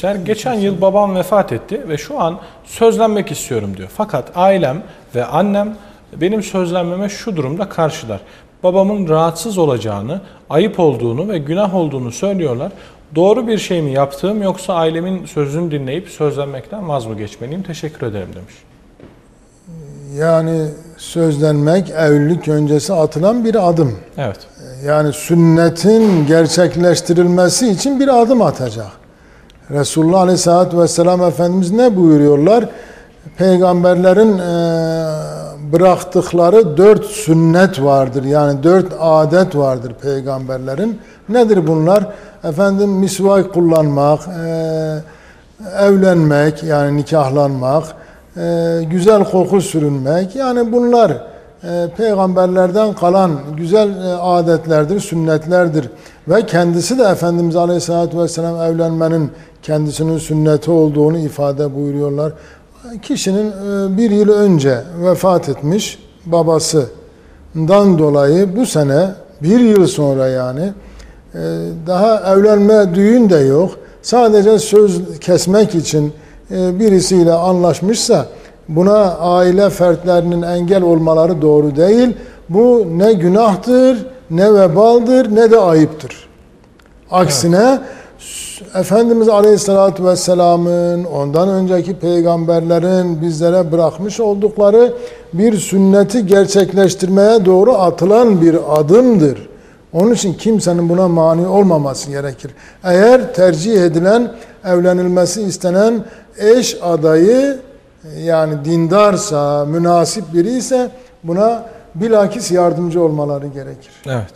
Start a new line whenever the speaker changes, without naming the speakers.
geçmişler. Geçen yıl babam vefat etti ve şu an sözlenmek istiyorum diyor. Fakat ailem ve annem benim sözlenmeme şu durumda karşılar. Babamın rahatsız olacağını, ayıp olduğunu ve günah olduğunu söylüyorlar. Doğru bir şey mi yaptığım yoksa ailemin sözünü dinleyip sözlenmekten vaz mı geçmeliyim? Teşekkür ederim demiş.
Yani sözlenmek evlilik öncesi atılan bir adım.
Evet.
Yani sünnetin gerçekleştirilmesi için bir adım atacak. Resulullah Aleyhisselatü Vesselam Efendimiz ne buyuruyorlar? Peygamberlerin e, bıraktıkları dört sünnet vardır. Yani dört adet vardır peygamberlerin. Nedir bunlar? Efendim misvak kullanmak, e, evlenmek yani nikahlanmak, e, güzel koku sürünmek. Yani bunlar e, peygamberlerden kalan güzel e, adetlerdir, sünnetlerdir. Ve kendisi de Efendimiz Aleyhisselatü Vesselam evlenmenin kendisinin sünneti olduğunu ifade buyuruyorlar. Kişinin e, bir yıl önce vefat etmiş babasından dolayı bu sene bir yıl sonra yani e, daha evlenme düğün de yok. Sadece söz kesmek için birisiyle anlaşmışsa buna aile fertlerinin engel olmaları doğru değil. Bu ne günahtır, ne vebaldir, ne de ayıptır. Aksine Efendimiz Aleyhisselatü Vesselam'ın ondan önceki peygamberlerin bizlere bırakmış oldukları bir sünneti gerçekleştirmeye doğru atılan bir adımdır. Onun için kimsenin buna mani olmaması gerekir. Eğer tercih edilen, evlenilmesi istenen eş adayı yani dindarsa, münasip biri ise buna bilakis yardımcı olmaları gerekir.
Evet.